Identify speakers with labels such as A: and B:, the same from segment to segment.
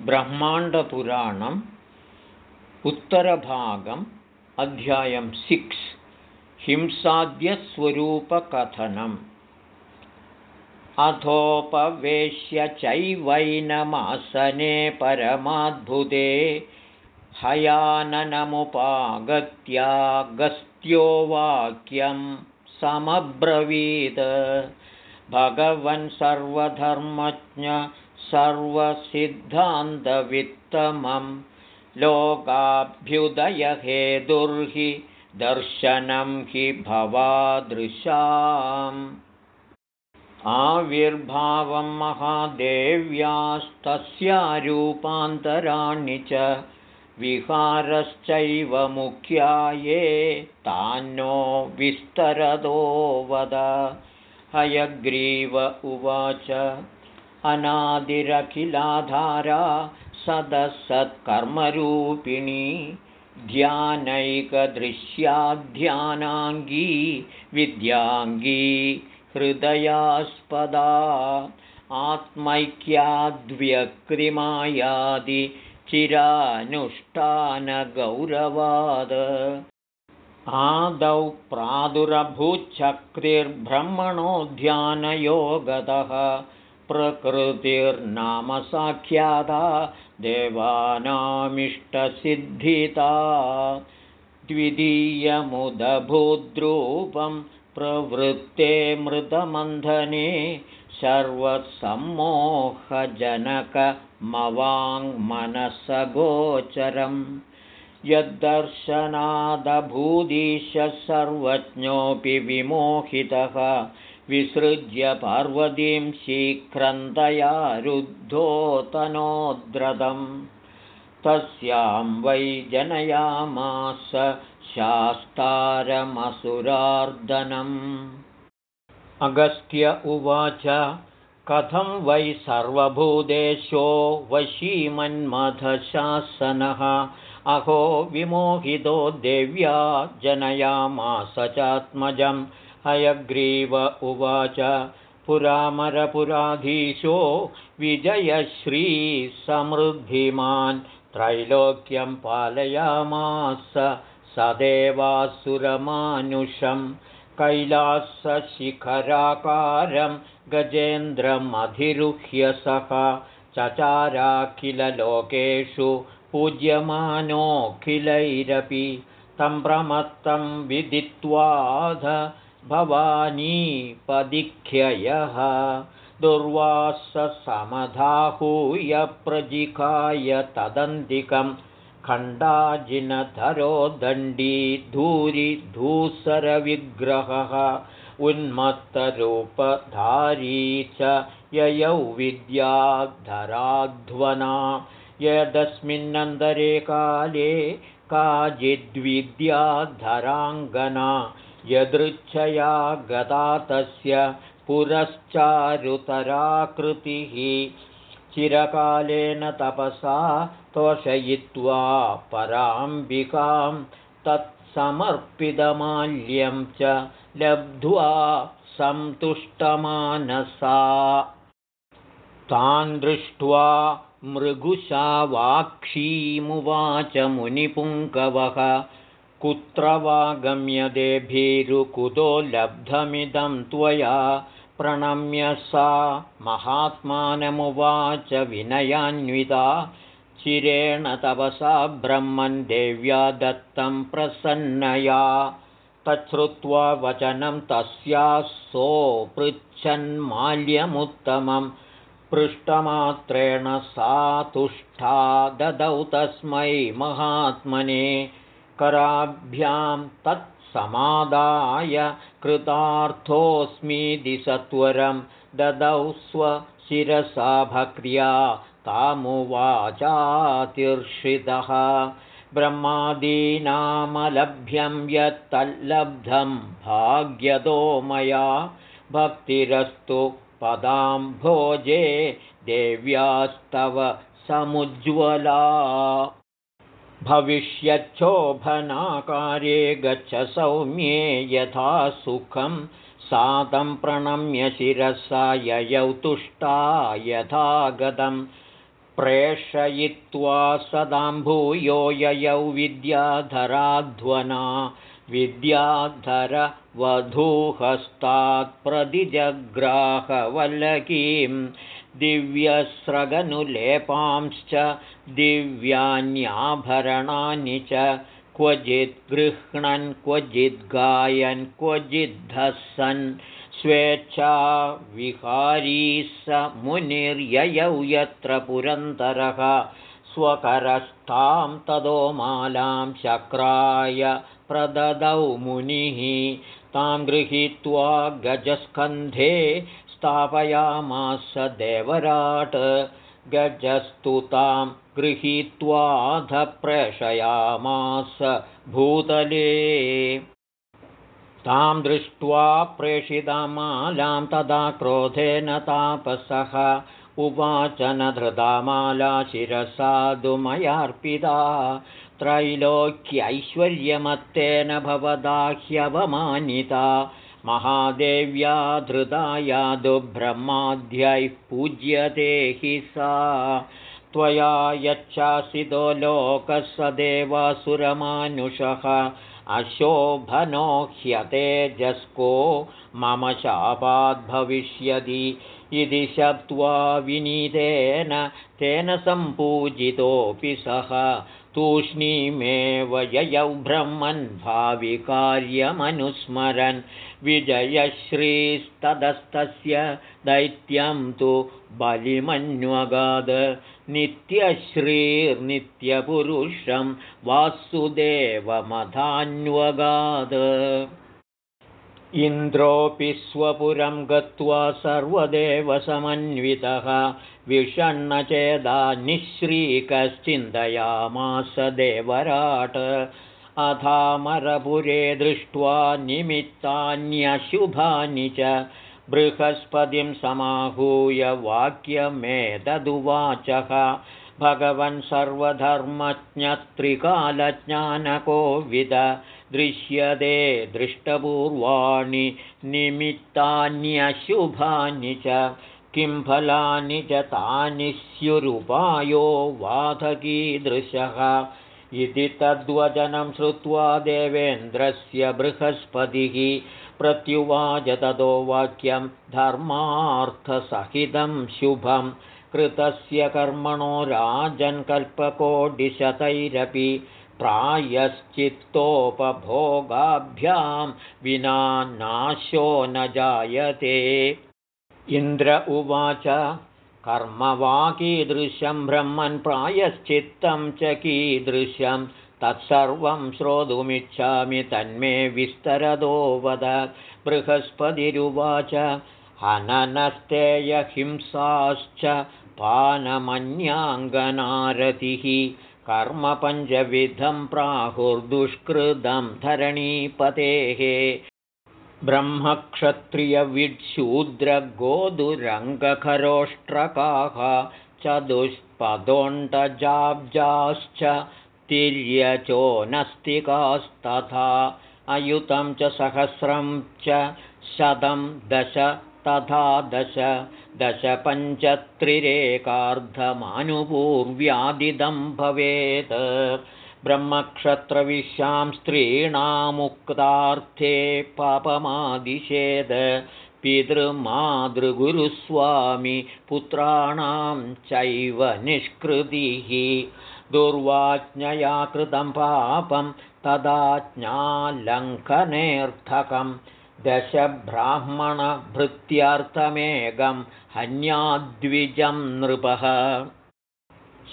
A: ब्रह्माण्डपुराणम् उत्तरभागम् अध्यायं सिक्स् हिंसाद्यस्वरूपकथनम्। अथोपवेश्य चैवैनमासने परमाद्भुते हयाननमुपागत्यागस्त्यो वाक्यं समब्रवीत्। भगवन् सर्वधर्मज्ञ सर्वसिद्धान्तवित्तमं लोकाभ्युदयहेतुर्हि दर्शनं हि भवादृशाम्। आविर्भावं महादेव्यास्तस्यारूपान्तराणि च विहारश्चैव मुख्याये तान्नो विस्तरदो वद। हयग्रीव उवाच अनादिरखिलाधारा सदसत्कर्मरूपिणी ध्यानैकदृश्याध्यानाङ्गी विद्याङ्गी हृदयास्पदा चिरानुष्ठानगौरवाद। आदौ प्रादुरभूच्छक्तिर्ब्रह्मणो ध्यानयोगतः प्रकृतिर्नाम साख्याता देवानामिष्टसिद्धिता। द्वितीयमुदभूद्रूपं प्रवृत्ते मृतमन्धने सर्वसम्मोहजनकमवाङ्मनसगोचरं यद्दर्शनादभूदिश सर्वज्ञोऽपि विमोहितः विसृज्य पार्वतीं शीघ्रन्तया रुद्धोतनोद्रतं तस्यां वै जनयामास शास्तारमसुरार्दनम्। अगस्त्य उवाच कथं वै सर्वभूतेशो वशीमन्मथशासनः अहो विमोहितो देव्या जनयामास चात्मजम् हयग्रीव उवाच पुरामरपुराधीशो विजयश्रीसमृद्धिमान् त्रैलोक्यं पालयामास सदेवासुरमानुषं कैलासशिखराकारं गजेन्द्रमधिरुह्य सः चचाराखिललोकेषु पूज्यमानोऽखिलैरपि तं प्रमत्तं विदित्वाध भवानीपदिख्ययः दुर्वाससमधाहूय प्रजिकाय तदन्तिकं खण्डाजिनधरो दण्डी धूरिधूसरविग्रहः उन्मत्तरूपधारी च ययौ विद्याधराध्वना। यदस्मिन्नन्तरे काले काचिद्विद्याधराङ्गना यदृच्छया गता तस्य पुरश्चारुतराकृतिः। चिरकालेन तपसा तोषयित्वा पराम्बिकां तत्समर्पितमाल्यं च लब्ध्वा सन्तुष्टमानसा। तान् दृष्ट्वा मृगुशावाक्षीमुवाच मुनिपुङ्गवः कुत्र वा गम्यते भीरुकुतो लब्धमिदं त्वया प्रणम्य सा महात्मानमुवाच विनयान्विता। चिरेण तपसा ब्रह्मन् देव्या दत्तं प्रसन्नया। तच्छ्रुत्वा वचनं तस्याः सोऽपृच्छन्माल्यमुत्तमं पृष्ठमात्रेण सा तुष्टा ददौ तस्मै महात्मने कराभ्यां तत्समादाय कृतार्थोऽस्मीति सत्वरं ददौ स्वशिरसा भक्र्या तामुवाचातिर्षितः ब्रह्मादीनामलभ्यं यत्तल्लब्धं भाग्यतो मया भक्तिरस्तु पदां भोजे देव्यास्तव समुज्ज्वला भविष्यच्छोभनाकार्ये गच्छ सौम्ये यथा सुखं सातं प्रणम्य शिरसा ययौ तुष्टा यथा गतं प्रेषयित्वा सदाम्भूयो ययौ विद्याधराध्वना। विद्याधरवधूहस्तात्प्रतिजग्राहवल्लकीं दिव्यस्रगनुलेपांश्च दिव्यान्याभरणानि च क्वचिद् गृह्णन् क्वचिद् गायन् क्वचिद्धसन् स्वेच्छा विहारी स मुनिर्ययौ यत्र पुरन्दरः स्वकरस्थां तदो मालां शक्राय प्रददौ मुनिः। तां गृहीत्वा गजस्कन्धे स्थापयामास देवराट् गजस्तु तां गृहीत्वाध प्रेषयामास भूतले। तां दृष्ट्वा प्रेषितामालां तदा क्रोधेन तापसः। उवाच न धृतामाला शिरसाधुमयार्पिता त्रैलोक्यैश्वर्यमत्तेन भवदाह्यवमानिता महादेव्या धृताया दुब्रह्माद्यैः पूज्यते हि सा। त्वया यच्छासितो लोकः स देवासुरमानुषः अशोभनो ह्यतेजस्को मम शापाद्भविष्यति इति शप्त्वा विनीतेन तेन सम्पूजितोऽपि सः तूष्णीमेव ययौ ब्रह्मन् भाविकार्यमनुस्मरन्। विजयश्रीस्तदस्तस्य दैत्यं तु बलिमन्वगाद। नित्यश्रीर्नित्यपुरुषं वासुदेवमधान्वगाद इन्द्रोऽपि स्वपुरं गत्वा सर्वदेवसमन्वितः विषण्णचेदा निःश्रीकश्चिन्तयामास देवराट्। अथामरपुरे दृष्ट्वा निमित्तान्यशुभानि च बृहस्पतिं समाहूय वाक्यमेतदुवाचः भगवन् सर्वधर्मज्ञत्रिकालज्ञानकोविद दृश्यते दृष्टपूर्वाणि निमित्तान्यशुभानि च किं फलानि च तानि स्युरुपायो वाधकीदृशः। इति तद्वचनं श्रुत्वा देवेन्द्रस्य बृहस्पतिः प्रत्युवाच ततो वाक्यं धर्मार्थसहितं शुभं कृतस्य कर्मणो राजन्कल्पकोटिशतैरपि प्रायश्चित्तोपभोगाभ्यां विना नाशो न जायते। इन्द्र उवाच कर्म वा कीदृशं ब्रह्मन् प्रायश्चित्तं च कीदृशं तत्सर्वं श्रोतुमिच्छामि तन्मे विस्तरदो वद। बृहस्पतिरुवाच हननस्तेयहिंसाश्च पानमन्याङ्गनारतिः कर्मपञ्चविधं प्राहुर्दुष्कृतं धरणीपतेः ब्रह्मक्षत्रियविड्शूद्रगोदुरङ्गखरोष्ट्रकाः चतुष्पदोण्डजाब्जाश्च तिर्यचोनस्तिकास्तथा अयुतं च सहस्रं च शतं दश तथा दश दश पञ्चत्रिरेकार्धमानुपूर्व्यादिदं भवेत्। ब्रह्मक्षत्रविश्यां स्त्रीणामुक्तार्थे पापमादिशेद पितृमातृगुरुस्वामी पुत्राणां चैव निष्कृतिः। दुर्वाज्ञया कृतं पापं तदाज्ञालङ्घनेऽर्थकं दशब्राह्मणभृत्यर्थमेकं हन्याद्विजं नृपः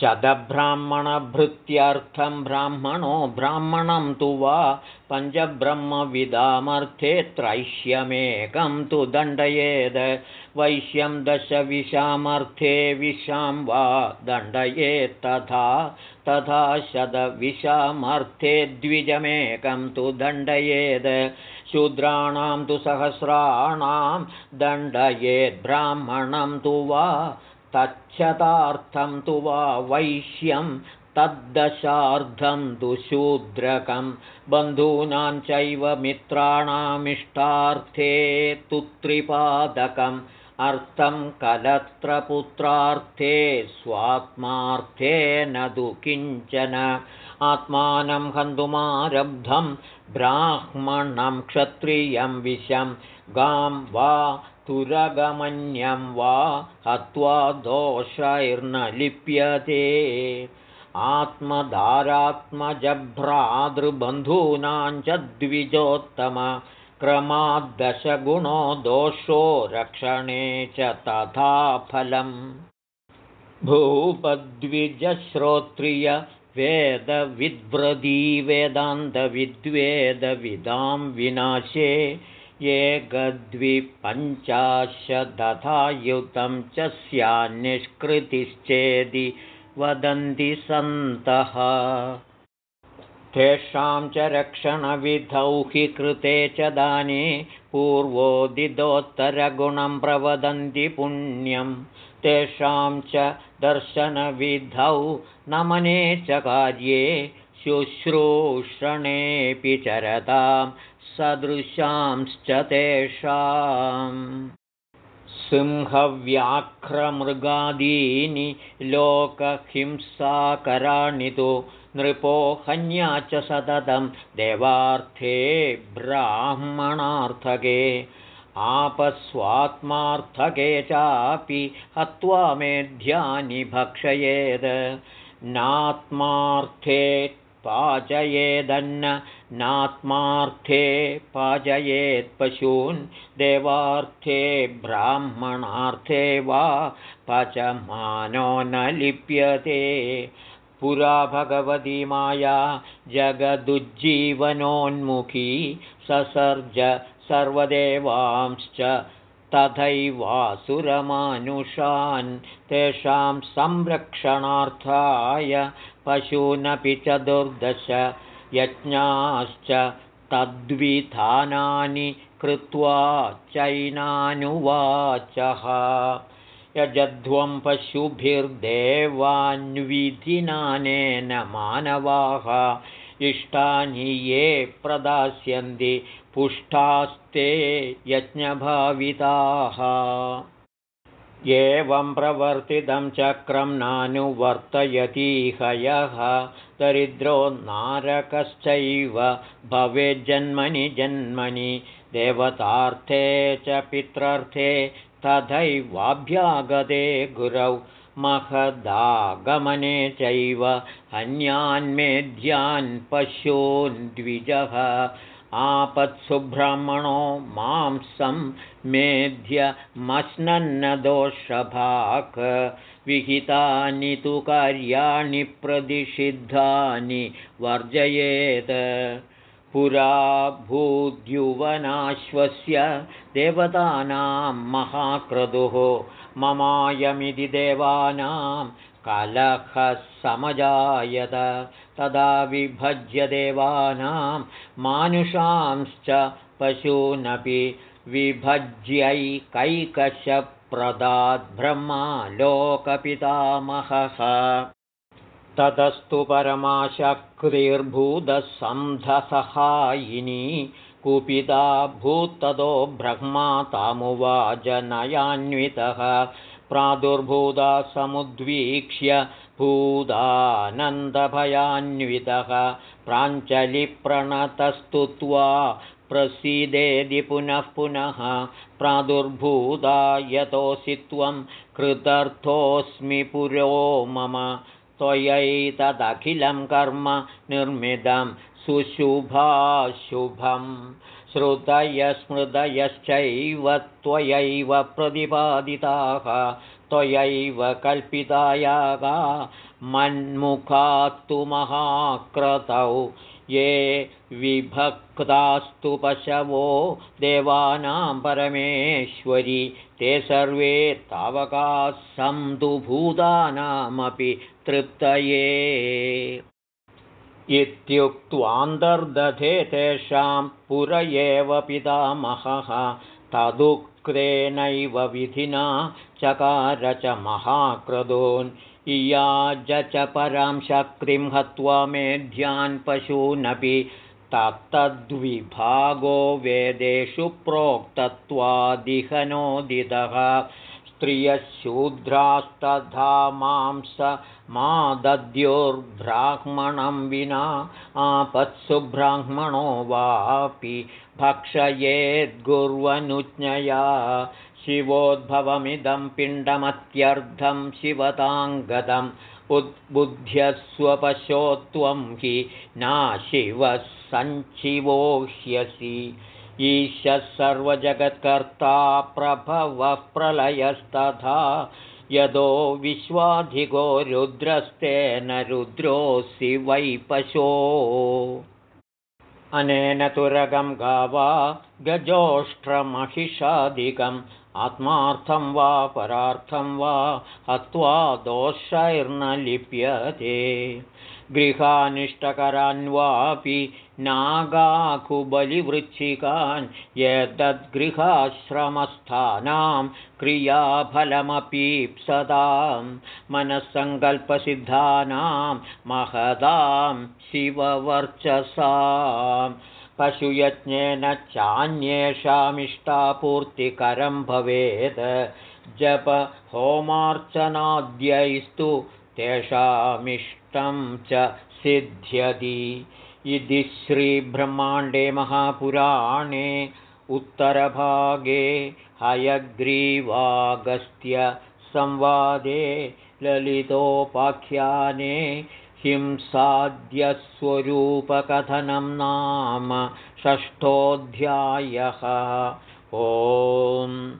A: शतब्राह्मणभृत्यर्थं ब्राह्मणो ब्राह्मणं तु वा पञ्चब्रह्मविदामर्थे त्रैश्यमेकं तु दण्डयेद्। वैश्यं दशविशामर्थे विशां वा दण्डयेत्तथा तथा शतविशामर्थे द्विजमेकं तु दण्डयेद्। शूद्राणां तु सहस्राणां दण्डयेद्ब्राह्मणं तु वा तच्छतार्थं तु वा वैश्यं तद्दशार्धं तु शूद्रकं। बन्धूनां चैव मित्राणामिष्टार्थे तु त्रिपादकं अर्थं कलत्रपुत्रार्थे स्वात्मार्थे न तु किञ्चन। आत्मानं हन्तुमारब्धं ब्राह्मणं क्षत्रियं विषं। गां वा तुरगमन्यं वा हत्वा दोषैर्न लिप्यते आत्मधारात्मजभ्रातृबन्धूनां च द्विजोत्तम क्रमाद्दशगुणो दोषो रक्षणे च तथा फलम्। भूपद्विजश्रोत्रिय वेदविद्व्रदी वेदान्तविद्वेदविदां विनाशे ये गद्विपञ्चाशदथायुतं च स्यान्निष्कृतिश्चेदि वदन्ति सन्तः। तेषां च रक्षणविधौ हि कृते च दाने पूर्वोदितोत्तरगुणं प्रवदन्ति पुण्यं। तेषां च दर्शनविधौ नमने च कार्ये शुश्रूषणेऽपि चरतां सदृशांश्च तेषाम्। सिंहव्याघ्रमृगादीनि लोकहिंसाकराणि तु नृपो हन्या च सततं देवार्थे ब्राह्मणार्थके आपस्वात्मार्थके चापि हत्वा मेध्यानि भक्षयेद्। नात्मार्थे पाचयेदन्न नात्मार्थे पाचयेत् पशून् देवार्थे ब्राह्मणार्थे वा पचमानो न लिप्यते। पुरा भगवती माया जगदुज्जीवनोन्मुखी ससर्ज सर्वदेवांश्च तथैवासुरमानुषान् तेषां संरक्षणार्थाय पशूनपि चतुर्दश यज्ञाश्च तद्विधानानि कृत्वा चैनानुवाचः। यजध्वं पशुभिर्देवान्विधिनानेन मानवाः इष्टानि ये प्रदास्यन्ति पुष्टास्ते यज्ञभाविताः। एवं प्रवर्तितं चक्रं नानुवर्तयतीह यः दरिद्रो नारकश्चैव भवेज्जन्मनि जन्मनि देवतार्थे च पित्रर्थे तथैवाभ्यागते गुरौ महदागमने चैव अन्यान्मेध्यान् पश्योन् द्विजः आपत्सुब्राह्मणो मांसं मेध्यमश्नन्नदोषभाक् विहितानि तु कार्याणि प्रतिषिद्धानि वर्जयेत् पुरा भूद्युवनाश्वस्य देवतानां महाक्रतुः ममायमिति देवानां कलहः समजायत तदा विभज्य देवानां मानुषांश्च पशूनपि विभज्यैकैकशप्रदाद्ब्रह्मा लोकपितामहः ततस्तु परमाशक्तिर्भूतसन्धसहायिनी कुपिता भूत्ततो ब्रह्मा तामुवाजनयान्वितः प्रादुर्भूता समुद्वीक्ष्य भूदानन्दभयान्वितः प्राञ्चलिप्रणतस्तुत्वा प्रसीदेदि पुनः पुनः प्रादुर्भूता यतोऽसि त्वं कृतर्थोऽस्मि पुरो मम त्वयैतदखिलं कर्म निर्मितं सुशुभाशुभम् श्रुतयस्मृतयश्चैव त्वयैव प्रतिपादिताः त्वयैव कल्पितायाः मन्मुखात्तु महाक्रतौ ये विभक्तास्तु पशवो देवानां परमेश्वरि ते सर्वे तावकाः सन्तु भूतानामपि तृप्तये। इत्युक्त्वान्तर्दधे तेषां पुर एव पितामहः तदुक्तेनैव विधिना चकार च महाक्रदोन् इयाज च परां शक्तिं हत्वा मेध्यान् पशूनपि तत्तद्विभागो वेदेषु प्रोक्तत्वादिहनोदितः। स्त्रियशूद्रास्तथा मांस मादद्योर्ब्राह्मणं विना आपत्सु ब्राह्मणो वापि भक्षयेद्गुर्वनुज्ञया शिवोद्भवमिदं पिण्डमत्यर्धं शिवताङ्गतम् उद्बुध्यस्वपशोत्वं हि नाशिवः सञ्चिवो ह्यसि ईशः सर्वजगत्कर्ता प्रभवः प्रलयस्तथा। यदो विश्वाधिको रुद्रस्तेन रुद्रोऽसि वै पशो। अनेन तुरगं गावा गजोष्ट्रमहिषादिकम् आत्मार्थं वा परार्थं वा हत्वा दोषैर्न लिप्यते गृहानिष्टकरान्वापि नागाकुबलिवृच्छिकान् यद्गृहाश्रमस्थानां क्रियाफलमपीप्सतां मनःसङ्कल्पसिद्धानां महदां शिववर्चसाम् पशुयज्ञेन चान्येषामिष्टापूर्तिकरं भवेत् जप होमार्चनाद्यैस्तु तेषामिष्टं च सिद्ध्यति। इति श्रीब्रह्माण्डे महापुराणे उत्तरभागे हयग्रीवागस्त्यसंवादे ललितोपाख्याने हिंसाद्यस्वरूपकथनं नाम षष्ठोऽध्यायः। ओम्